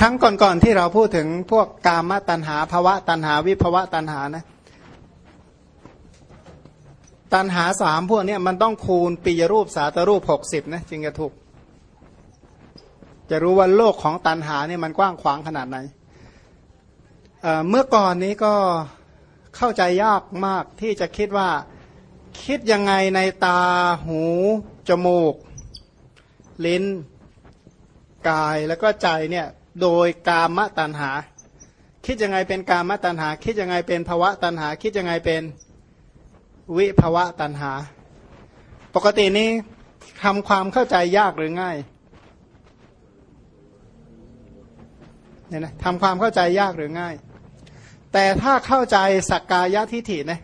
ครั้งก่อนๆที่เราพูดถึงพวกกามตัณหาภาวะตัณหาวิภาวะตัณหานะตัณหาสามพวกนี้มันต้องคูณปียรูปสาตรูปหกสิบนะจึงจะถูก จะรู้ว่าโลกของตัณหาเนี่ยมันกว้างขวางขนาดไหนเมื่อก่อนนี้ก็เข้าใจยากมากที่จะคิดว่าคิดยังไงในตาหู จมูก ลิ้น กายแล้วก็ใจเนี่ย โดยกามตัณหา คิดยังไงเป็นกามตัณหา คิดยังไงเป็นภวะตัณหา คิดยังไงเป็นวิภวะตัณหา ปกตินี้ทำความเข้าใจยากหรือง่ายเนี่ยนะทำความเข้าใจยากหรือง่าย แต่ถ้าเข้าใจสักกายทิฏฐินะ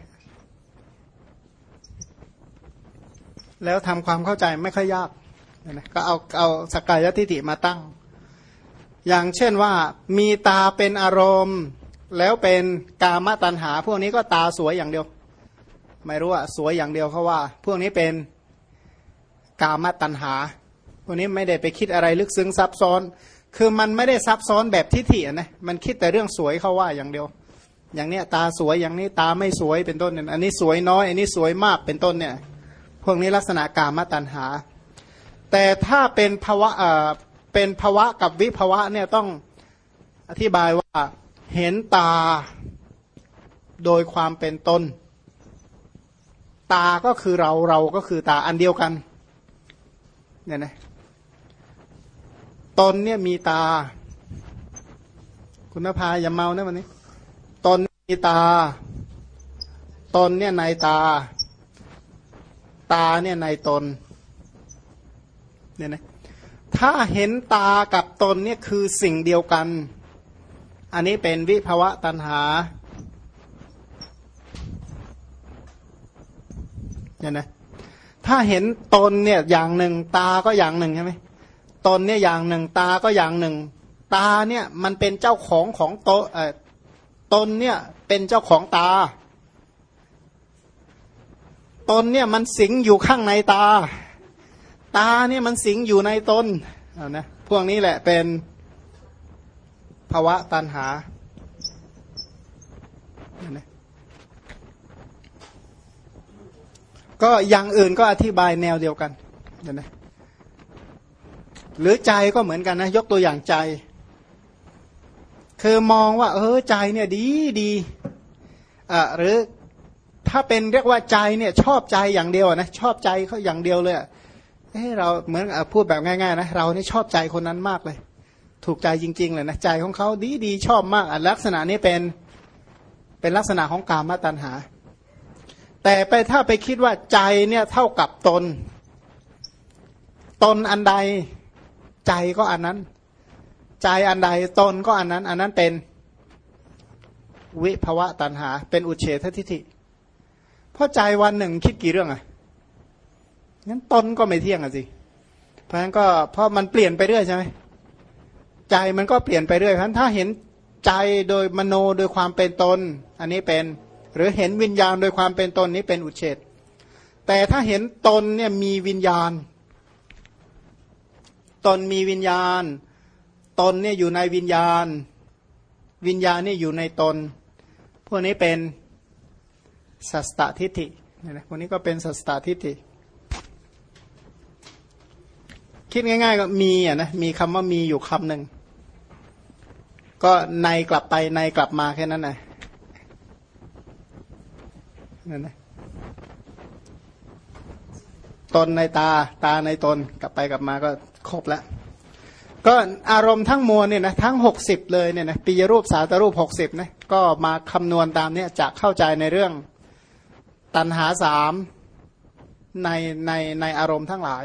แล้วทำความเข้าใจไม่ค่อยยากเนะก็เอาเอาสักกายทิฏฐิมาตั้ง อย่างเช่นว่ามีตาเป็นอารมณ์ แล้วเป็นกามตัณหา พวกนี้ก็ตาสวยอย่างเดียว ไม่รู้ว่าสวยอย่างเดียวเขาว่า พวกนี้เป็นกามตัณหา พวกนี้ไม่ได้ไปคิดอะไรลึกซึ้งซับซ้อน คือมันไม่ได้ซับซ้อนแบบทิฏฐินะมันคิดแต่เรื่องสวยเขาว่าอย่างเดียว อย่างเนี้ยตาสวยอย่างนี้ตาไม่สวยเป็นต้นเนี่ยอันนี้สวยน้อย อันนี้สวยมากเป็นต้นเนี่ย พวกนี้ลักษณะกามตัณหา แต่ถ้าเป็นภาวะ เป็นภาวะกับวิภาวะเนี่ยต้องอธิบายว่าเห็นตาโดยความเป็นตน ตาก็คือเราเราก็คือตาอันเดียวกันเนี่ยนะตนเนี่ยมีตา คุณภาอย่าเมานะวันนี้ ตนมีตา ตนเนี่ยในตา ตาเนี่ยในตนเนี่ยนะ ถ้าเห็นตากับตนเนี่ยคือสิ่งเดียวกัน อันนี้เป็นวิภวะตัณหาเนี่ยนะถ้าเห็นตนเนี่ยอย่างหนึ่งตาก็อย่างหนึ่งใช่ไหมตนเนี่ยอย่างหนึ่งตาก็อย่างหนึ่ง ตาเนี่ยมันเป็นเจ้าของของโตตนเนี่ยเป็นเจ้าของตา ตนเนี่ยมันสิงอยู่ข้างในตา ตาเนี่ยมันสิงอยู่ในตนเอานะพวกนี้แหละเป็นภาวะตันหาก็อย่างอื่นก็อธิบายแนวเดียวกันเห็นไหมหรือใจก็เหมือนกันนะ ยกตัวอย่างใจ คือมองว่า เออใจเนี่ยดีดีอ่าหรือถ้าเป็นเรียกว่าใจเนี่ย ชอบใจอย่างเดียวนะชอบใจเขาอย่างเดียวเลย เฮ้เราเหมือนพูดแบบง่ายๆนะเรานี่ชอบใจคนนั้นมากเลย ถูกใจจริงๆเลยนะใจของเขาดีดีชอบมากลักษณะนี้เป็นเป็นลักษณะของกามตัณหา แต่ไปถ้าไปคิดว่าใจเนี่ยเท่ากับตน ตนอันใดใจก็อันนั้น ใจอันใดตนก็อันนั้น อันนั้นเป็นวิภวะตัณหา เป็นอุเฉททิฏฐิเพราะใจวันหนึ่งคิดกี่เรื่องอะ งั้นตนก็ไม่เที่ยงอะสิ เพราะฉะนั้นก็เพราะมันเปลี่ยนไปเรื่อยใช่ไหมใจมันก็เปลี่ยนไปเรื่อยเพราะฉะนั้นถ้าเห็นใจโดยมโนโดยความเป็นตน อันนี้เป็น หรือเห็นวิญญาณโดยความเป็นตนนี้เป็นอุเฉดแต่ถ้าเห็นตนเนี่ยมีวิญญาณ ตนมีวิญญาณ ตนเนี่ยอยู่ในวิญญาณ วิญญาณนี่อยู่ในตน พวกนี้เป็นสัสตทิฏฐิเนี่ยนะพวกนี้ก็เป็นสัสตทิฏฐิ คิดง่ายๆก็มีอะนะมีคำว่ามีอยู่คำหนึ่งก็ในกลับไปในกลับมาแค่นั้นนะนั่นนะตนในตาตาในตนกลับไปกลับมาก็ครบแล้วก็อารมณ์ทั้งมวลเนี่ยนะทั้งหกสิบเลยเนี่ยนะปียรูปสาตรูปหกสิบนะก็มาคำนวณตามเนี้ยจะเข้าใจในเรื่องตัณหาสามในในในอารมณ์ทั้งหลาย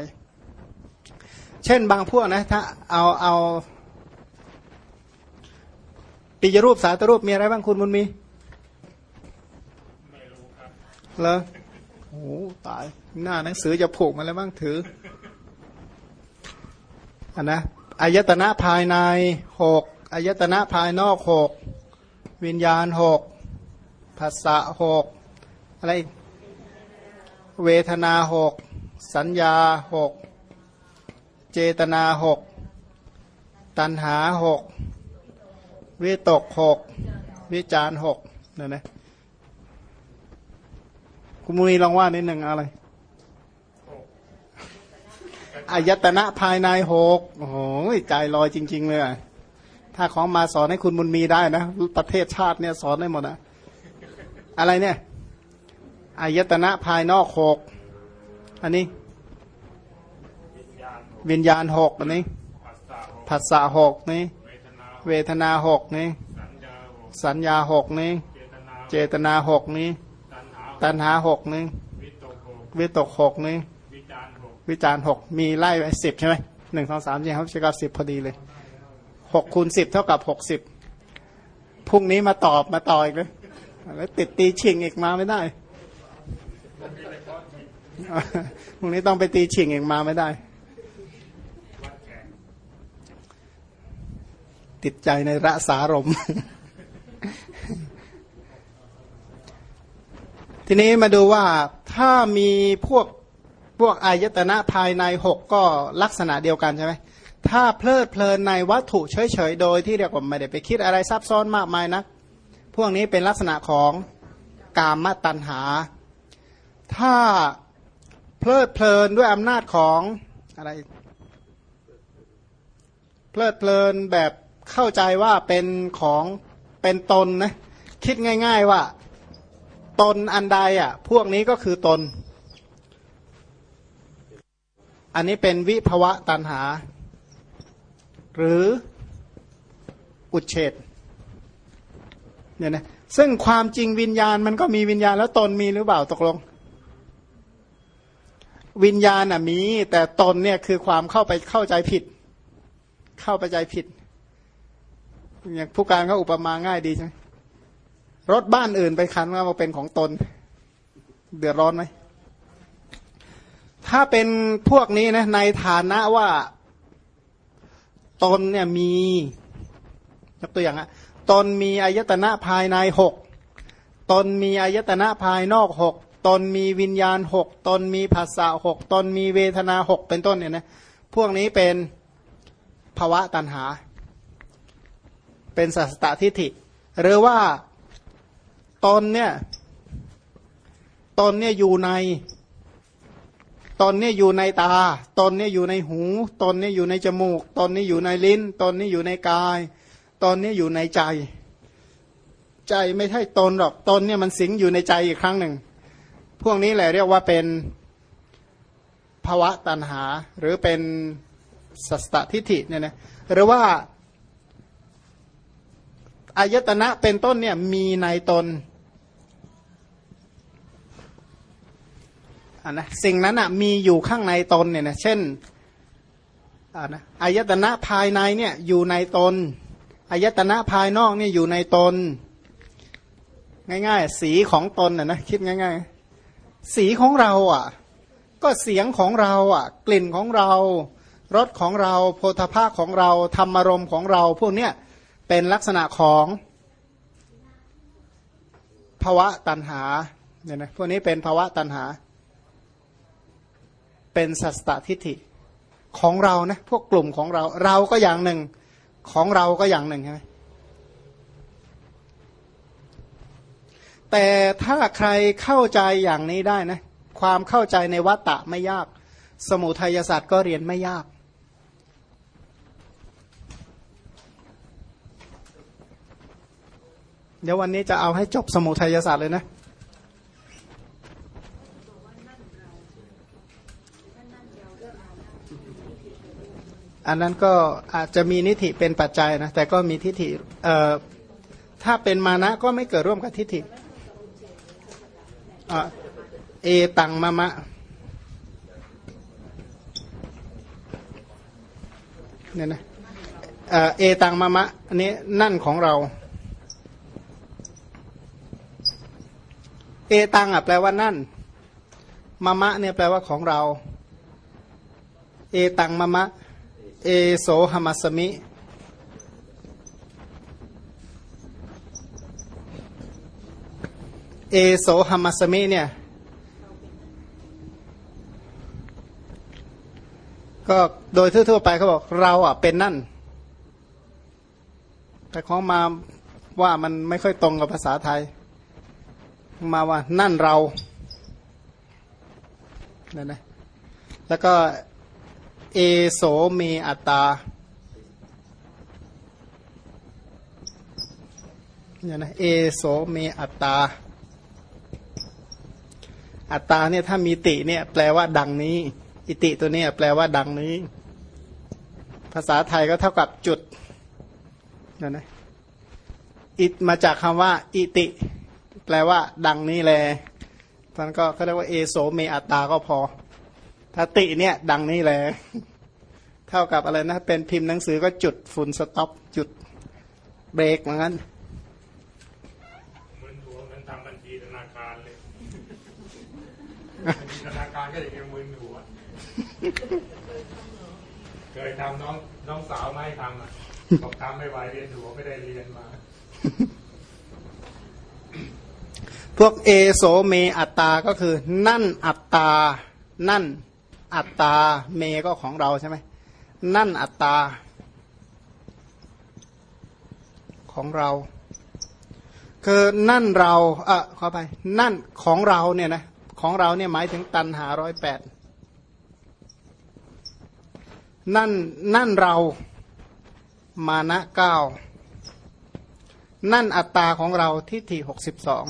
เช่นบางพวกนะถ้าเอาเอาปิยรูปสาตรูปมีอะไรบ้างคุณมุนมีไม่รู้ครับเหรอโอ้ตายหน้าหนังสือจะผูกมาแล้วบ้างถืออันนะอายตนะภายในหกอายตนะภายนอกหกวิญญาณหกภาษาหกอะไร เวทนาหกสัญญาหก เจตนาหกตตัณหาหกวิตกหกวิจารหกเนี่ยนะคุณมุนีลองว่านิดหนึ่งอะไรอายตนะภายในหกโอ้โหใจลอยจริง ๆ เลยอะถ้าของมาสอนให้คุณมุนมีได้นะ ประเทศชาติเนี่ยสอนได้หมดนะอะไรเนี่ยอายตนะภายนอกหกอันนี้ วิญญาณหกนี้ผัสสะหกนี่เวทนาหกนี่สัญญาหกนี่เจตนาหกนี่ตัณหาหกนี่วิตกหกนี่วิจารหกมีไล่ไปสิบใช่ไหมหนึ่งสองสามสี่ห้าหกเจ็ดสิบพอดีเลยหกคูณสิบเท่ากับหกสิบพรุ่งนี้มาตอบมาต่ออีกเลยแล้วติดตีชิงอีกมาไม่ได้พรุ่งนี้ต้องไปตีชิงอีกมาไม่ได้ ติดใจในระสารม ทีนี้มาดูว่าถ้ามีพวกพวกอายตนะภายในหกก็ลักษณะเดียวกันใช่ไหมถ้าเพลิดเพลินในวัตถุเฉยๆ โดยที่เรียกว่าไม่ได้ไปคิดอะไรซับซ้อนมากมายนักพวกนี้เป็นลักษณะของกามตัณหา ถ้าเพลิดเพลินด้วยอำนาจของอะไร เพลิดเพลินแบบ เข้าใจว่าเป็นของเป็นตนนะคิดง่าย ๆว่า ตนอันใดอะ พวกนี้ก็คือตน อันนี้เป็นวิภวะตันหา หรืออุเฉดเนี่ยนะซึ่งความจริงวิญญาณมันก็มีวิญญาณแล้วตนมีหรือเปล่าตกลง วิญญาณอะมี แต่ตนเนี่ยคือความเข้าไปเข้าใจผิด เข้าไปใจผิด อย่างผู้การก็อุปมาง่ายดีใช่ไหมรถบ้านอื่นไปคันว่าเป็นของตน เดือดร้อนไหม ถ้าเป็นพวกนี้นะในฐานะว่าตนเนี่ยมียกตัวอย่างอะตนมีอายตนะภายในหกตนมีอายตนะภายนอกหกตนมีวิญญาณหกตนมีภาษาหกตนมีเวทนาหกเป็นต้นเนี่ยนะพวกนี้เป็นภาวะตันหา เป็นสัสตทิฏฐิ หรือว่าตนเนี่ยตนเนี่ยอยู่ในตนเนี่ยอยู่ในตา ตนเนี่ยอยู่ในหู ตนเนี่ยอยู่ในจมูก ตนนี่อยู่ในลิ้น ตนนี่อยู่ในกาย ตนนี่อยู่ในใจ ใจไม่ใช่ตนหรอก ตนเนี่ยมันสิงอยู่ในใจอีกครั้งหนึ่ง พวกนี้แหละเรียกว่าเป็นภาวะตันหา หรือเป็นสัสตทิฏฐิเนี่ยนะ หรือว่า อายตนะเป็นต้นเนี่ยมีในตนอ่านะสิ่งนั้นอะมีอยู่ข้างในตนเนี่ยนะเช่นอ่านะอายตนะภายในเนี่ยอยู่ในตนอายตนะภายนอกเนี่ยอยู่ในตน ง่ายๆ สีของตนอะนะคิดง่าย ๆ สีของเราอะ ก็เสียงของเราอะ กลิ่นของเรารสของเราโพธภาของเราธรรมารมของเรา พวกเนี้ย เป็นลักษณะของภาวะตันหาเนี่ยนะพวกนี้เป็นภาวะตันหา เป็นสัสตทิฏฐิของเรานะพวกกลุ่มของเรา เราก็อย่างหนึ่งของเราก็อย่างหนึ่งใช่ไหมแต่ถ้าใครเข้าใจอย่างนี้ได้นะ ความเข้าใจในวัตตะไม่ยาก สมุทัยศาสตร์ก็เรียนไม่ยาก เดี๋ยววันนี้จะเอาให้จบสมุทัยศาสตร์เลยนะอันนั้นก็อาจจะมีนิธิเป็นปัจจัยนะ แต่ก็มีทิฏฐิเอ่อถ้าเป็นมานะก็ไม่เกิดร่วมกับทิฏฐิเอตังมะมะ เนี่ยนะเอตังมะมะอันนี้นั่นของเรา เอตังอะแปลว่านั่นมะมะเนี่ยแปลว่าของเรา เอตังมะมะ เอโสหมัสมิ เอโสหมัสมิเนี่ย ก็โดยทั่วๆไปเขาบอกเราอะเป็นนั่น แต่ของมาว่ามันไม่ค่อยตรงกับภาษาไทย มาว่านั่นเรานั่นนะแล้วก็เอโสเมอัตตาเนี่ยนะเอโสเมอัตตา อัตตาเนี่ยถ้ามีติเนี่ยแปลว่าดังนี้ อิติตัวนี้แปลว่าดังนี้ ภาษาไทยก็เท่ากับจุดนั่นนะอิตมาจากคำว่า อิติ แปลว่า ดังนี้แลท่านก็เขาเรียกว่าเอโสเมอัตตาก็พอถ้าติเนี่ยดังนี้แลเท่ากับอะไรนะ เป็นพิมพ์หนังสือก็จุดฝุ่นสต็อปจุดเบรกเหมือนกันเหมือนหัวเหมือนทำบัญชีธนาคารเลยบัญชีธนาคารก็อย่างเงี้ยมึนหัวเคยทำน้องน้องสาวไม่ให้ทำอะบอกทำไม่ไหวเรียนหัวไม่ได้เรียนมา พวกเอโสเมอัตตาก็คือ นั่นอัตตา นั่นอัตตา เมก็ของเราใช่ไหมนั่นอัตตา ของเรา คือนั่นเราเออขอไป นั่นของเราเนี่ยนะของเราเนี่ยหมายถึงตันหาร้อยแปดนั่นนั่นเรามานะเก้านั่นอัตตาของเราทิฏฐิหกสิบสอง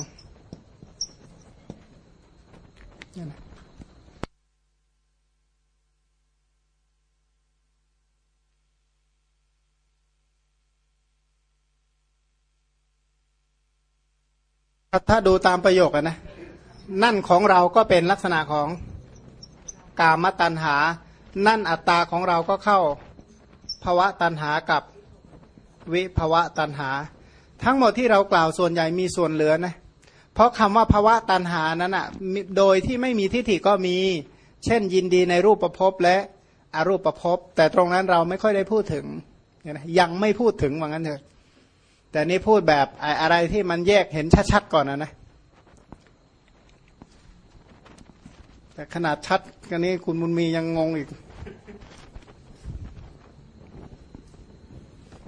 ถ้าดูตามประโยคอะนะ นั่นของเราก็เป็นลักษณะของกามตัณหา นั่นอัตตาของเราก็เข้าภวะตัณหากับวิภวะตัณหา ทั้งหมดที่เรากล่าวส่วนใหญ่มีส่วนเหลือนะ เพราะคำว่าภาวะตัณหานั้นอะโดยที่ไม่มีทิฏฐิก็มี เช่นยินดีในรูปประพบและอรูปประพบ แต่ตรงนั้นเราไม่ค่อยได้พูดถึงยังไม่พูดถึงว่างั้นเถอะแต่นี่พูดแบบอะไรที่มันแยกเห็นชัดๆก่อนนะนะแต่ขนาดชัดกันนี้คุณมุนมียังงงอีก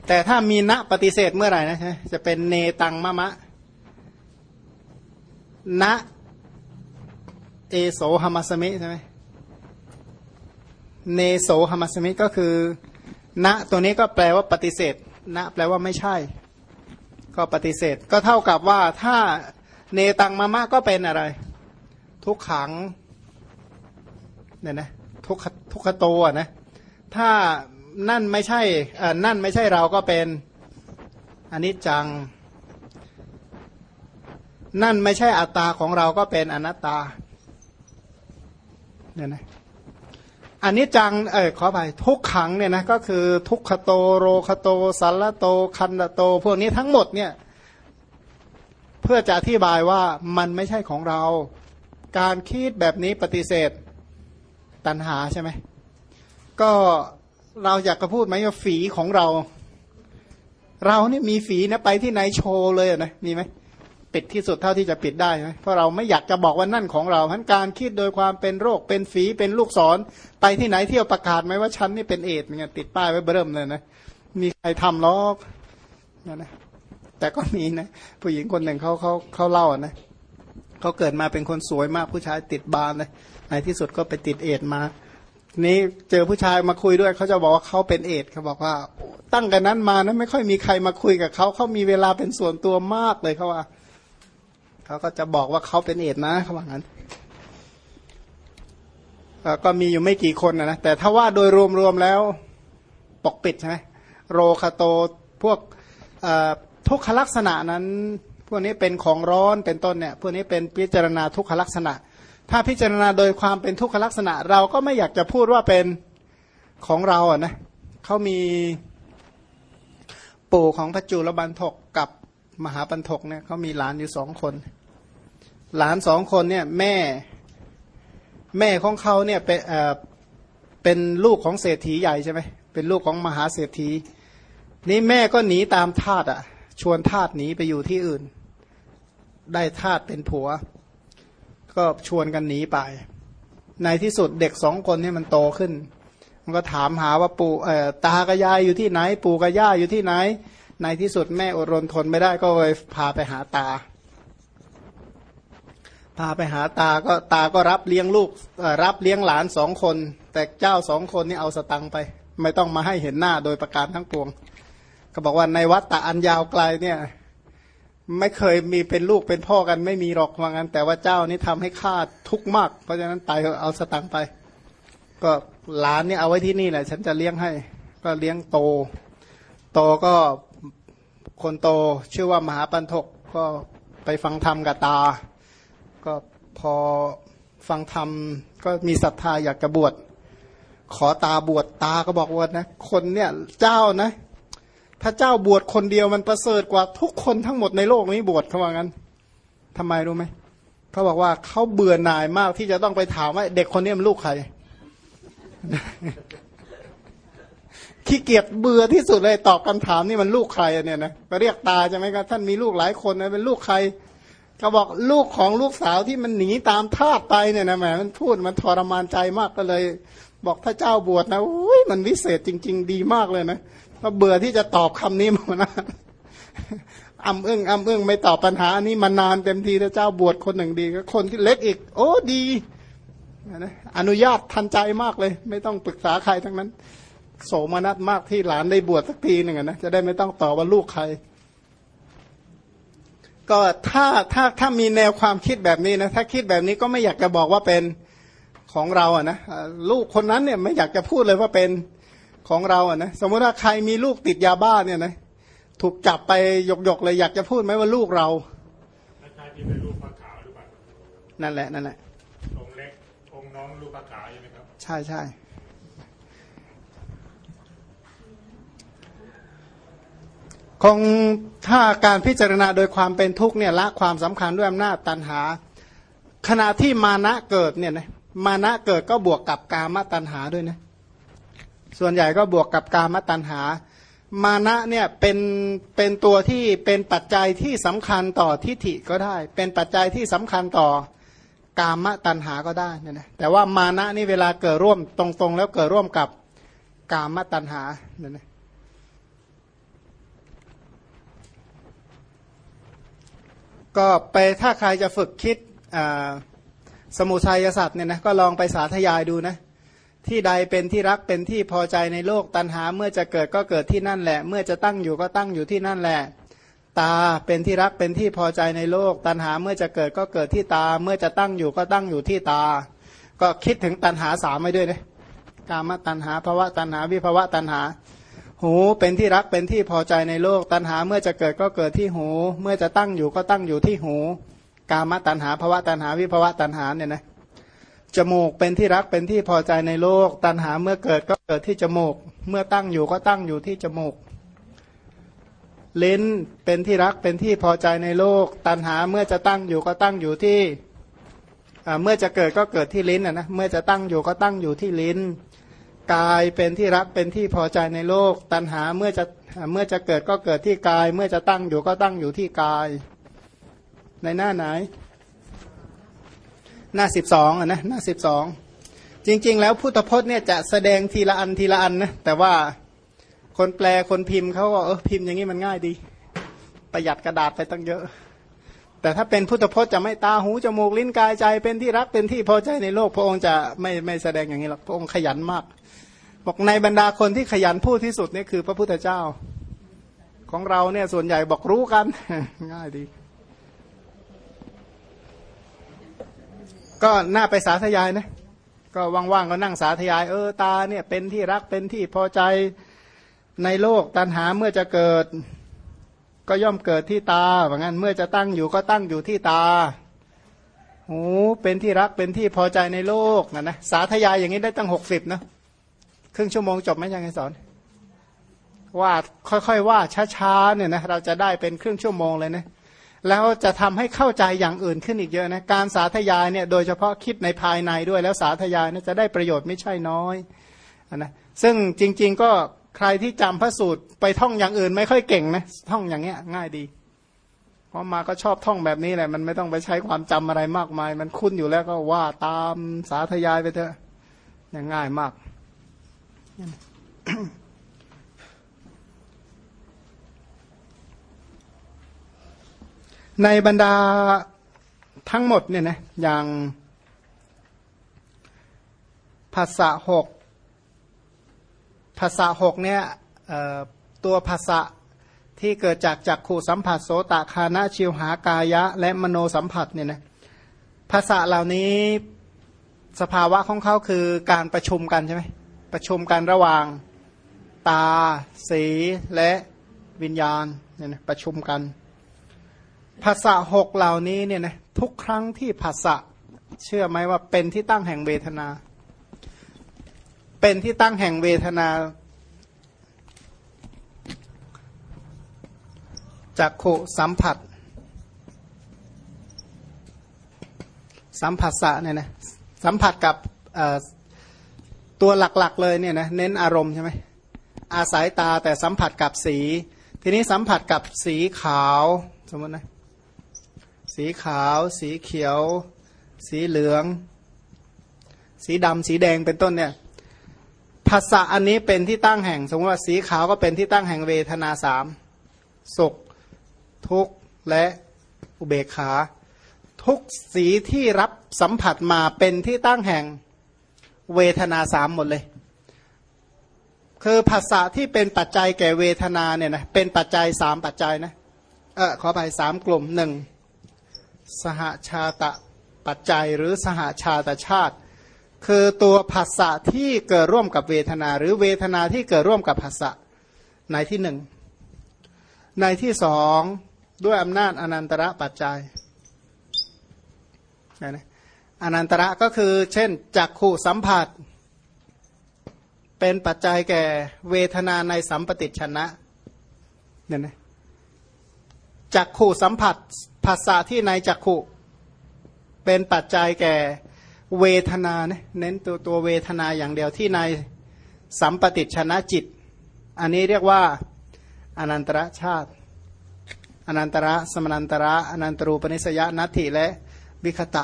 แต่ถ้ามีณปฏิเสธเมื่อไหร่นะจะเป็นเนตังมะมะ ณเอโสหมัสมิใช่ไหมเนโสหมัสมิก็คือณตัวนี้ก็แปลว่าปฏิเสธณแปลว่าไม่ใช่ ก็ปฏิเสธ ก็เท่ากับว่าถ้าเนตังมามะก็เป็นอะไร ทุกขังเนี่ยนะทุกทุกขโตอะนะถ้านั่นไม่ใช่นั่นไม่ใช่เราก็เป็นอนิจจัง นั่นไม่ใช่อัตตาของเราก็เป็นอนัตตาเนี่ยนะอันนี้จัง เออขอไปทุกขังเนี่ยนะก็คือทุกขโตโรคโตสัลโต คันโต พวกนี้ทั้งหมดเนี่ย เพื่อจะอธิบายว่ามันไม่ใช่ของเรา การคิดแบบนี้ปฏิเสธตัณหาใช่ไหม ก็เราอยากจะพูดไหมว่าฝีของเรา เรานี่มีฝีนะไปที่ไหนโชว์เลยนะมีไหม ปิดที่สุดเท่าที่จะปิดได้ไหมเพราะเราไม่อยากจะบอกว่านั่นของเราพันการคิดโดยความเป็นโรคเป็นฝีเป็นลูกศร ไปที่ไหนเที่ยวประกาศไหมว่าฉันนี่เป็นเอดเนี่ยติดป้ายไว้เบิ่มเลยนะ มีใครทำล็อกนะนะแต่ก็มีนะผู้หญิงคนหนึ่งเขาเขาเขาเล่านะเขาเกิดมาเป็นคนสวยมากผู้ชายติดบานเลยในที่สุดก็ไปติดเอดมานี้เจอผู้ชายมาคุยด้วยเขาจะบอกว่าเขาเป็นเอดเขาบอกว่าตั้งแต่นั้นมานะไม่ค่อยมีใครมาคุยกับเขาเขามีเวลาเป็นส่วนตัวมากเลยเขาว่า เขาก็จะบอกว่าเขาเป็นเอดนะเขาบอกงั้นก็มีอยู่ไม่กี่คนนะนะแต่ถ้าว่าโดยรวมๆแล้วปกปิดใช่ไหมโรคาโตพวกทุกขลักษณะนั้น พวกนี้เป็นของร้อนเป็นต้นเนี่ยพวกนี้เป็นพิจารณาทุกขลักษณะ ถ้าพิจารณาโดยความเป็นทุกขลักษณะ เราก็ไม่อยากจะพูดว่าเป็นของเราอะนะเขามีปู่ของพระจุลบันทกกับมหาปันทกเนี่ยเขามีหลานอยู่สองคน หลานสองคนเนี่ยแม่ แม่ของเขาเนี่ยเป็นเอ่อเป็นลูกของเศรษฐีใหญ่ใช่ไหมเป็นลูกของมหาเศรษฐี นี่แม่ก็หนีตามทาตอะ ชวนทาตหนีไปอยู่ที่อื่น ได้ทาตเป็นผัว ก็ชวนกันหนีไป ในที่สุดเด็กสองคนนี่มันโตขึ้น มันก็ถามหาว่าปู่เอ่อตากับยายอยู่ที่ไหน ปู่กับย่าอยู่ที่ไหน ในที่สุดแม่อดรนทนไม่ได้ก็เลยพาไปหาตา พาไปหาตาก็ตาก็รับเลี้ยงลูกรับเลี้ยงหลานสองคน แต่เจ้าสองคนนี่เอาสตังไป ไม่ต้องมาให้เห็นหน้าโดยประการทั้งปวงก็บอกว่าในวัดตาอันยาวไกลเนี่ย ไม่เคยมีเป็นลูกเป็นพ่อกันไม่มีหรอกว่างั้น แต่ว่าเจ้านี่ทำให้ข้าทุกข์มาก เพราะฉะนั้นตายเอาสตังไป ก็หลานนี่เอาไว้ที่นี่แหละ ฉันจะเลี้ยงให้ ก็เลี้ยงโต โตก็คนโตชื่อว่ามหาปันทกก็ไปฟังธรรมกับตา ก็พอฟังธรรมก็มีศรัทธาอยากจะบวชขอตาบวชตาก็บอกว่านะคนเนี่ยเจ้านะ ถ้าเจ้าบวชคนเดียวมันประเสริฐกว่าทุกคนทั้งหมดในโลกนี้บวชเขาว่างั้นทำไมรู้ไหมเขาบอกว่าเขาเบื่อหน่ายมากที่จะต้องไปถามว่าเด็กคนนี้มันลูกใครขี้เกียจเบื่อที่สุดเลยตอบคำถามนี่มันลูกใครเนี่ยนะก็เรียกตาใช่ไหมครับท่านมีลูกหลายคนนะเป็นลูกใคร ก็บอกลูกของลูกสาวที่มันหนีตามทาสไปเนี่ยนะแหมมันพูดมันทรมานใจมากก็เลย บอกถ้าเจ้าบวชนะอุ้ยมันวิเศษจริง ๆ ดีมากเลยนะก็เบื่อที่จะตอบคำนี้มานะอำอึ้งอำอึ้งไม่ตอบปัญหานี้มานานเต็มทีถ้าเจ้าบวชคนหนึ่งดีก็คนที่เล็กอีก โอ้ดีนะอนุญาตทันใจมากเลย ไม่ต้องปรึกษาใครทั้งนั้น โสมนัสมากที่หลานได้บวชสักทีหนึ่งนะจะได้ไม่ต้องตอบว่าลูกใคร ก็ถ้าถ้าถ้ามีแนวความคิดแบบนี้นะถ้าคิดแบบนี้ก็ไม่อยากจะบอกว่าเป็นของเราอะนะลูกคนนั้นเนี่ยไม่อยากจะพูดเลยว่าเป็นของเราอะนะสมมติว่าใครมีลูกติดยาบ้าเนี่ยนะถูกจับไปหยกๆเลยอยากจะพูดไหมว่าลูกเราใช่ที่เป็นลูกปลาขาวหรือเปล่านั่นแหละนั่นแหละองค์เล็กองค์น้องลูกปลาขาวใช่ไหมครับใช่ใช่ คงถ้าการพิจารณาโดยความเป็นทุกข์เนี่ยละความสำคัญด้วยอำนาจตันหา ขณะที่มานะเกิดเนี่ยนะมานะเกิดก็บวกกับกามตันหาด้วยนะส่วนใหญ่ก็บวกกับกามตันหา มานะเนี่ยเป็นเป็นตัวที่เป็นปัจจัยที่สำคัญต่อทิฏฐิก็ได้ เป็นปัจจัยที่สำคัญต่อกามตันหาก็ได้เนี่ยนะแต่ว่ามานะนี่เวลาเกิดร่วมตรงๆ แล้วเกิดร่วมกับกามตันหาเนี่ยนะ ก็ไปถ้าใครจะฝึกคิดสมุทัยศาสตร์เนี่ยนะก็ลองไปสาธยายดูนะที่ใดเป็นที่รักเป็นที่พอใจในโลกตัณหาเมื่อจะเกิดก็เกิดที่นั่นแหละ เมื่อจะตั้งอยู่ก็ตั้งอยู่ที่นั่นแหละ ตาเป็นที่รักเป็นที่พอใจในโลก ตัณหาเมื่อจะเกิดก็เกิดที่ตา เมื่อจะตั้งอยู่ก็ตั้งอยู่ที่ตา ก็คิดถึงตัณหาสามไปด้วยนะกามตัณหาภาวะตัณหาวิภาวะตัณหา หูเป็นที่รักเป็นที่พอใจในโลก ตัณหาเมื่อจะเกิดก็เกิดที่หู เมื่อจะตั้งอยู่ก็ตั้งอยู่ที่หู กามตัณหาภาวะตัณหาวิภาวะตัณหาเนี่ยนะจมูกเป็นที่รักเป็นที่พอใจในโลก ตัณหาเมื่อเกิดก็เกิดที่จมูก เมื่อตั้งอยู่ก็ตั้งอยู่ที่จมูกลิ้นเป็นที่รักเป็นที่พอใจในโลก ตัณหาเมื่อจะตั้งอยู่ก็ตั้งอยู่ที่เมื่อจะเกิดก็เกิดที่ลิ้นนะเมื่อจะตั้งอยู่ก็ตั้งอยู่ที่ลิ้น กายเป็นที่รักเป็นที่พอใจในโลก ตัณหาเมื่อจะเมื่อจะเกิดก็เกิดที่กาย เมื่อจะตั้งอยู่ก็ตั้งอยู่ที่กาย ในหน้าไหน หน้าสิบสองอะนะหน้าสิบสองจริง ๆ แล้วพุทธพจน์เนี่ยจะแสดงทีละอันทีละอันนะแต่ว่าคนแปลคนพิมพ์เขาก็เออพิมพ์อย่างนี้มันง่ายดี ประหยัดกระดาษไปตั้งเยอะ แต่ถ้าเป็นพุทธพจน์จะไม่ตาหูจมูกลิ้นกายใจเป็นที่รักเป็นที่พอใจในโลก พระองค์จะไม่ไม่แสดงอย่างนี้หรอกพระองค์ขยันมาก บอกในบรรดาคนที่ขยันพูดที่สุดนี่คือพระพุทธเจ้า ของเราเนี่ยส่วนใหญ่บอกรู้กัน ง่ายดี ก็น่าไปสาธยายนะก็ว่างๆก็นั่งสาธยาย เออตาเนี่ยเป็นที่รักเป็นที่พอใจในโลกตัณหาเมื่อจะเกิด ก็ย่อมเกิดที่ตาว่างั้นเมื่อจะตั้งอยู่ก็ตั้งอยู่ที่ตาหูเป็นที่รักเป็นที่พอใจในโลกนะนะสาธยายอย่างนี้ได้ตั้งหกสิบนะ ครึ่งชั่วโมงจบไหมยังไงสอน ว่าค่อยๆว่าช้าๆเนี่ยนะเราจะได้เป็นครึ่งชั่วโมงเลยนะแล้วจะทำให้เข้าใจอย่างอื่นขึ้นอีกเยอะนะการสาธยายเนี่ยโดยเฉพาะคิดในภายในด้วยแล้วสาธยายเนี่ยจะได้ประโยชน์ไม่ใช่น้อยนะซึ่งจริง ๆก็ใครที่จำพระสูตรไปท่องอย่างอื่นไม่ค่อยเก่งนะท่องอย่างเงี้ยง่ายดีเพราะมาก็ชอบท่องแบบนี้แหละ มันไม่ต้องไปใช้ความจำอะไรมากมาย มันคุ้นอยู่แล้วก็ว่าตามสาธยายไปเถอะง่ายมาก ในบรรดาทั้งหมดเนี่ยนะอย่างภาษาหกภาษาหกเนี่ยตัวภาษาที่เกิดจากจักขู่สัมผัสโสตคานะชิวหากายะ และมโนสัมผัสเนี่ยนะภาษาเหล่านี้สภาวะของเขาคือการประชุมกันใช่ไหม ประชุมกันระหว่างตา สีและวิญญาณเนี่ยนะประชุมกันภาษาหกเหล่านี้เนี่ยนะทุกครั้งที่ภาษาเชื่อไหมว่าเป็นที่ตั้งแห่งเวทนา เป็นที่ตั้งแห่งเวทนาจักขุสัมผัส สัมผัสสะเนี่ยนะสัมผัสกับ ตัวหลักๆเลยเนี่ยนะเน้นอารมณ์ใช่ไหมอาศัยตาแต่สัมผัสกับสี ทีนี้สัมผัสกับสีขาว สมมตินะสีขาว สีเขียว สีเหลือง สีดำสีแดงเป็นต้นเนี่ยภาษาอันนี้เป็นที่ตั้งแห่ง สมมติว่าสีขาวก็เป็นที่ตั้งแห่งเวทนาสามสุข ทุกข์และอุเบกขา ทุกสีที่รับสัมผัสมาเป็นที่ตั้งแห่ง เวทนาสามหมดเลย คือภาษาที่เป็นปัจจัยแก่เวทนาเนี่ยนะเป็นปัจจัยสามปัจจัยนะเออขอไปสามกลุ่มหนึ่งสหชาตะปัจจัยหรือสหชาตชาติ คือตัวภาษาที่เกิดร่วมกับเวทนา หรือเวทนาที่เกิดร่วมกับภาษาในที่หนึ่งในที่สองด้วยอำนาจอนันตระปัจจัยนะ อนันตระก็คือเช่นจักขู่สัมผัส เป็นปัจจัยแก่เวทนาในสัมปติชนะเนี่ยนะจักขู่สัมผัสภาษาที่ในจักขู่เป็นปัจจัยแก่เวทนาเเน้นตัวตัวเวทนาอย่างเดียวที่ในสัมปติชนะจิต อันนี้เรียกว่าอนันตระชาติ อนันตระสมนันตระอนันตรูปนิสยนัตถิและวิคตะ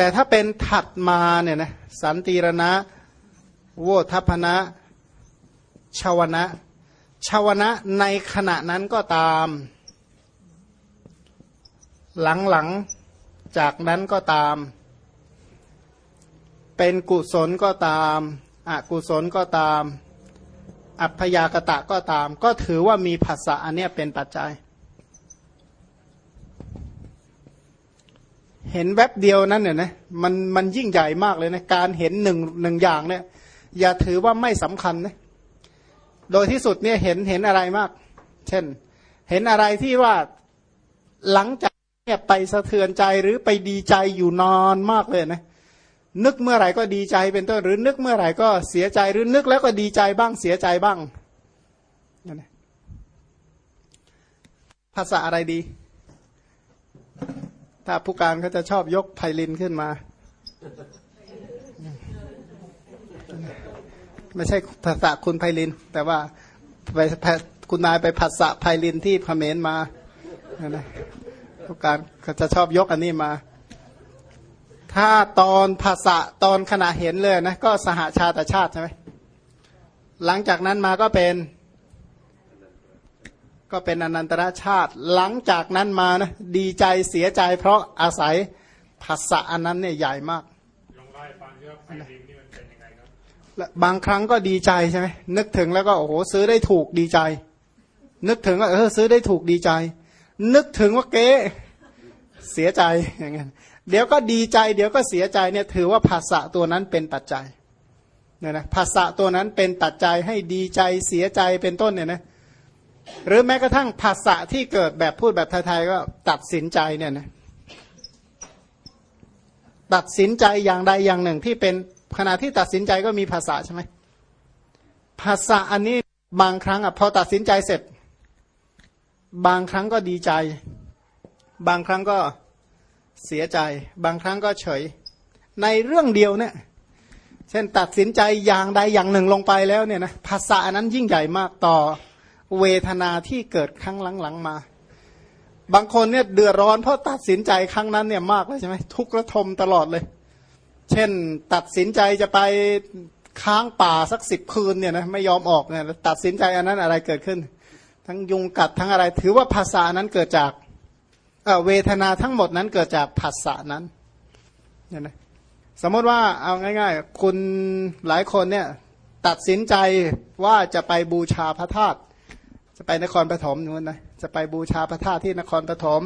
แต่ถ้าเป็นถัดมาเนี่ยนะสันติรณะ โวทัพนะชาวนะชาวนะในขณะนั้นก็ตาม หลังๆจากนั้นก็ตาม เป็นกุศลก็ตามอกุศลก็ตาม อัพยากตะก็ตาม ก็ถือว่ามีภาษาอันนี้เป็นปัจจัย เห็นแวบเดียวนั้นเนี่ยนะมันมันยิ่งใหญ่มากเลยนะการเห็นหนึ่งหนึ่งอย่างเนี่ย อย่าถือว่าไม่สำคัญนะโดยที่สุดเนี่ยเห็นเห็นอะไรมาก เช่น เห็นอะไรที่ว่าหลังจากเนี่ยไปสะเทือนใจหรือไปดีใจอยู่นอนมากเลยนะนึกเมื่อไหร่ก็ดีใจเป็นต้นหรือนึกเมื่อไหร่ก็เสียใจหรือนึกแล้วก็ดีใจบ้างเสียใจบ้างนั่นภาษาอะไรดี ถ้าผู้การเขาจะชอบยกไพลินขึ้นมา ไม่ใช่ภาษาคุณไพลิน แต่ว่าไปคุณนายไปภาษาไพลินที่พเมนมาผู้การเขาจะชอบยกอันนี้มา ถ้าตอนภาษาตอนขณะเห็นเลยนะ ก็สหาชาติชาติใช่ไหมหลังจากนั้นมาก็เป็น ก็เป็นอนันตรชาติหลังจากนั้นมานะดีใจเสียใจ เพราะอาศัยภาษาอันนั้นเนี่ยใหญ่มากลองไล่ฟังเยอะไดินนี่มันเป็นยังไงครับบางครั้งก็ดีใจใช่ไหมนึกถึงแล้วก็โอ้โหซื้อได้ถูกดีใจ นึกถึงว่าเออซื้อได้ถูกดีใจ นึกถึงว่าเก๊เสียใจอย่างเงี้ยเดี๋ยวก็ดีใจ เดี๋ยวก็เสียใจเนี่ยถือว่าภาษาตัวนั้นเป็นปัจจัยเนี่ยนะภาษาตัวนั้นเป็นปัจจัยให้ดีใจเสียใจเป็นต้นเนี่ยนะ หรือแม้กระทั่งภาษาที่เกิดแบบพูดแบบไทยๆก็ตัดสินใจเนี่ยนะตัดสินใจอย่างใดอย่างหนึ่งที่เป็นขณะที่ตัดสินใจก็มีภาษาใช่ไหมภาษาอันนี้บางครั้งอะพอตัดสินใจเสร็จ บางครั้งก็ดีใจ บางครั้งก็เสียใจ บางครั้งก็เฉย ในเรื่องเดียวเนี่ย เช่นตัดสินใจอย่างใดอย่างหนึ่งลงไปแล้วเนี่ยนะภาษาอันนั้นยิ่งใหญ่มากต่อ เวทนาที่เกิดครั้งหลังๆมา บางคนเนี่ยเดือดร้อนเพราะตัดสินใจครั้งนั้นเนี่ยมากเลยใช่ไหมทุกระทมตลอดเลย เช่นตัดสินใจจะไปค้างป่าสักสิบคืนเนี่ยนะไม่ยอมออกเนี่ยตัดสินใจอันนั้นอะไรเกิดขึ้น ทั้งยุงกัดทั้งอะไร ถือว่าภาษานั้นเกิดจากเเวทนาทั้งหมดนั้นเกิดจากผัสสะนั้นเนี่ยนะสมมติว่าเอาง่าย ๆ คุณหลายคนเนี่ยตัดสินใจว่าจะไปบูชาพระธาตุ จะไปนครปฐมนู่นนะจะไปบูชาพระธาตุที่นครปฐม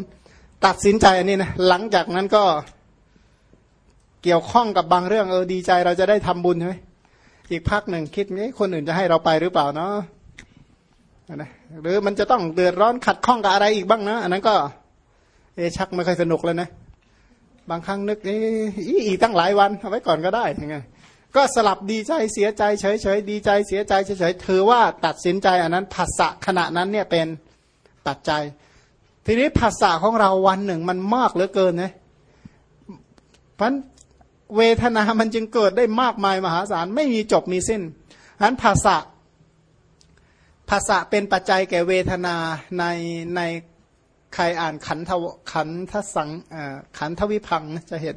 ตัดสินใจอันนี้นะหลังจากนั้นก็เกี่ยวข้องกับบางเรื่องเออดีใจเราจะได้ทำบุญใช่ไหมอีกพักหนึ่งคิดนี้คนอื่นจะให้เราไปหรือเปล่าเนาะนะหรือมันจะต้องเดือดร้อนขัดข้องกับอะไรอีกบ้างนะอันนั้นก็เอชักไม่ค่อยสนุกเลยนะ บางครั้งนึกเออีกตั้งหลายวันเอาไว้ก่อนก็ได้ยังไง ก็สลับดีใจเสียใจเฉยเฉยดีใจเสียใจเฉยเฉยถือว่าตัดสินใจอันนั้นภาษะขณะนั้นเนี่ยเป็นตัดใจทีนี้ภาษาของเราวันหนึ่งมันมากเหลือเกินนะเพราะเวทนามันจึงเกิดได้มากมายมหาศาลไม่มีจบมีสิ้นฉะนั้นภาษาภาษาเป็นปัจจัยแก่เวทนาในในใครอ่านขันทขันทสังขันทวิพังจะเห็น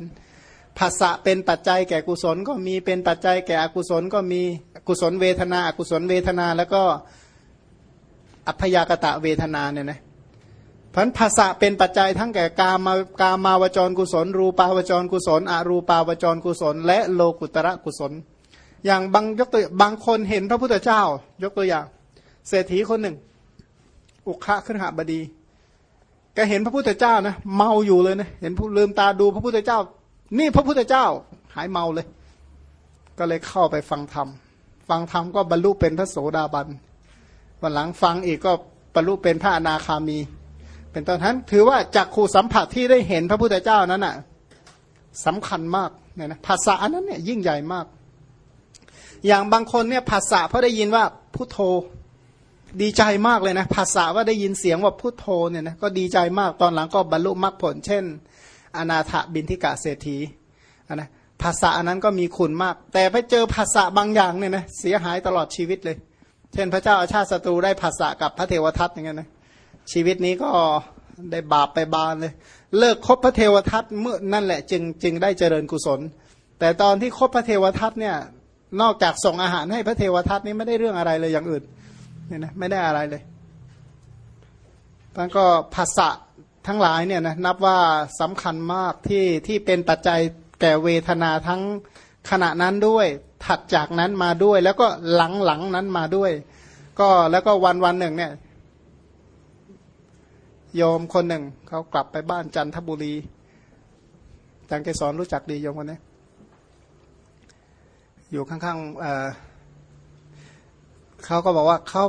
ภาษะเป็นปัจจัยแก่กุศลก็มีเป็นปัจจัยแก่อกุศลก็มีกุศลเวทนาอกุศลเวทนาแล้วก็อัพยากตะเวทนาเนี่ยนะพันภาษะเป็นปัจจัยทั้งแก่กามากามาวจรกุศล รูปาวจรกุศล อรูปาวจรกุศล และโลกุตระกุศล อย่างบางยกตัวบางคนเห็นพระพุทธเจ้า ยกตัวอย่าง เศรษฐีคนหนึ่ง อุคะขึ้นหาบดีก็เห็นพระพุทธเจ้านะเมาอยู่เลยนะเห็นลืมตาดูพระพุทธเจ้า นี่พระพุทธเจ้าหายเมาเลย ก็เลยเข้าไปฟังธรรม ฟังธรรมก็บรรลุเป็นพระโสดาบันวันหลังฟังอีกก็บรรลุเป็นพระอนาคามี เป็นต้นนั้นถือว่าจากขูสัมผัสที่ได้เห็นพระพุทธเจ้านั้นอะสำคัญมากเนี่ยนะภาษานั้นเนี่ยยิ่งใหญ่มาก อย่างบางคนเนี่ยภาษาเพราะได้ยินว่าพุทโธดีใจมากเลยนะภาษาว่าได้ยินเสียงว่าพุทโธเนี่ยนะก็ดีใจมากตอนหลังก็บรรลุมรรคผล เช่น อนาถบินทิกะเศรษฐีนะภาษาอันนั้นก็มีคุณมาก แต่ไปเจอภาษาบางอย่างเนี่ยนะเสียหายตลอดชีวิตเลย เช่นพระเจ้าอาชาติศัตรูได้ภาษากับพระเทวทัตอย่างเงี้ยนะชีวิตนี้ก็ได้บาปไปบานเลย เลิกคบพระเทวทัตเมื่อนั่นแหละจึงจึงได้เจริญกุศล แต่ตอนที่คบพระเทวทัตเนี่ยนอกจากส่งอาหารให้พระเทวทัตนี้ไม่ได้เรื่องอะไรเลยอย่างอื่นเนี่ยนะไม่ได้อะไรเลยแล้วก็ภาษา ทั้งหลายเนี่ยนะนับว่าสำคัญมากที่ที่เป็นปัจจัยแก่เวทนาทั้งขณะนั้นด้วยถัดจากนั้นมาด้วย แล้วก็หลังหลังนั้นมาด้วย ก็แล้วก็วันวันหนึ่งเนี่ย โยมคนหนึ่งเขากลับไปบ้านจันทบุรีจังเกสรรู้จักดีโยมคนนี้อยู่ข้างๆเเขาก็บอกว่าเขา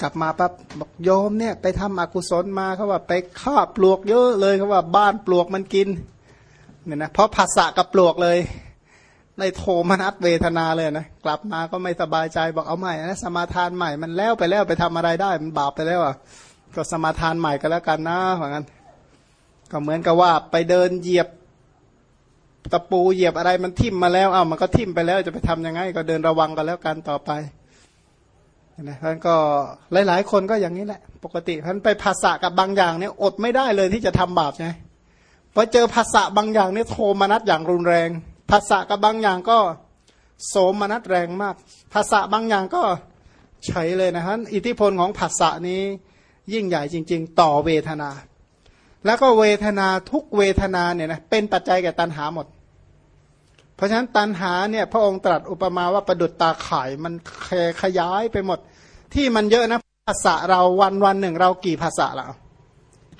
กลับมาปั๊บบอกโยมเนี่ยไปทำอกุศลมาเขาว่าไปฆ่าปลวกเยอะเลยเขาว่าบ้านปลวกมันกินเนี่ยนะเพราะภาษากับปลวกเลยในโทมนัสเวทนาเลยนะกลับมาก็ไม่สบายใจบอกเอาใหม่นะสมาทานใหม่มันแล้วไปแล้วไปทำอะไรได้ มันบาปไปแล้วอะก็สมาทานใหม่ก็แล้วกันนะเหมือนกันก็เหมือนกับว่าไปเดินเหยียบตะปูเหยียบอะไรมันทิ่มมาแล้วอ้าวมันก็ทิ่มไปแล้วจะไปทํำยังไง ก็เดินระวังกันแล้วกันต่อไป นะท่านก็หลาย ๆ คนก็อย่างนี้แหละ ปกติท่านไปภาษากับบางอย่างเนี่ยอดไม่ได้เลยที่จะทำบาปไงพอเจอภาษาบางอย่างเนี่ยโทมนัสอย่างรุนแรง ภาษากับบางอย่างก็โสมนัสแรงมาก ภาษาบางอย่างก็เฉยเลยนะฮะอิทธิพลของภาษานี้ยิ่งใหญ่จริง ๆ ต่อเวทนา แล้วก็เวทนาทุกเวทนาเนี่ยนะเป็นปัจจัยแก่ตัณหาหมด เพราะฉะนั้นตันหาเนี่ยพระองค์ตรัสอุปมาว่าประดุดตาข่ายมันขยายไปหมด ที่มันเยอะนะภาษาเราวันวันหนึ่งเรากี่ภาษาละ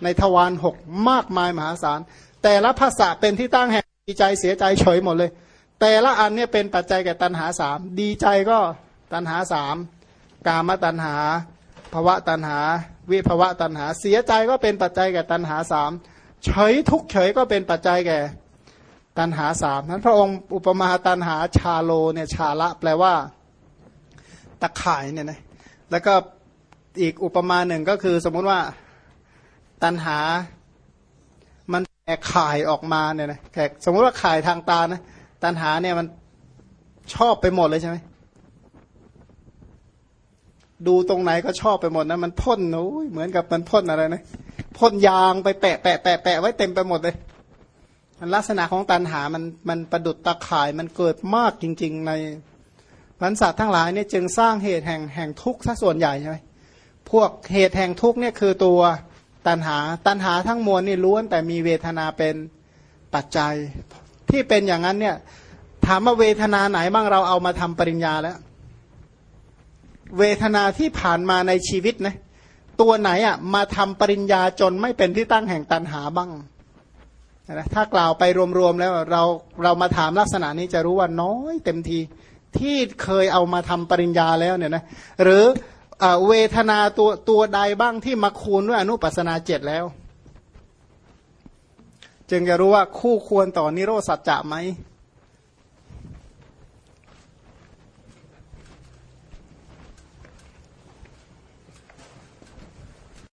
ในทวารหกมากมายมหาศาล แต่ละภาษาเป็นที่ตั้งแห่งดีใจเสียใจเฉยหมดเลย แต่ละอันเนี่ยเป็นปัจจัยแก่ตันหาสามดีใจก็ตันหาสามกามตันหาภวะตันหา วิภวะตันหา เสียใจก็เป็นปัจจัยแก่ตันหาสามเฉยทุกเฉยก็เป็นปัจจัยแก่ ตันหาสามนั้นพระองค์อุปมาตันหาชาโลเนี่ยชาละแปลว่า ตะข่ายเนี่ยนะแล้วก็อีกอุปมาหนึ่งก็คือสมมุติว่าตันหามันแตกข่ายออกมาเนี่ยนะแขกสมมุติว่าข่ายทางตานะตันหาเนี่ยมันชอบไปหมดเลยใช่ไหมดูตรงไหนก็ชอบไปหมดนะมันพ่นโอ้ยเหมือนกับมันพ่นอะไรนะพ่นยางไปแปะแปะแปะแปะไว้เต็มไปหมดเลย ลักษณะของตันหามันมันประดุดตะข่ายมันเกิดมากจริง ๆ ในพันสัตว์ทั้งหลายเนี่ยจึงสร้างเหตุแห่งแห่งทุกข์ซะส่วนใหญ่ใช่ไหมพวกเหตุแห่งทุกข์เนี่ยคือตัวตัณหาตัณหาทั้งมวลนี่ล้วนแต่มีเวทนาเป็นปัจจัย ที่เป็นอย่างนั้นเนี่ยถามว่าเวทนาไหนบ้างเราเอามาทำปริญญาแล้ว เวทนาที่ผ่านมาในชีวิตนะตัวไหนอะมาทำปริญญาจนไม่เป็นที่ตั้งแห่งตันหาบ้าง นะถ้ากล่าวไปรวมๆแล้วเราเรามาถามลักษณะนี้จะรู้ว่าน้อยเต็มทีที่เคยเอามาทำปริญญาแล้วเนี่ยนะหรือเวทนาตัวตัวใดบ้างที่มาคูณด้วยอนุปัสนาเจ็ดแล้ว จึงจะรู้ว่าคู่ควรต่อนิโรธสัจจะไหม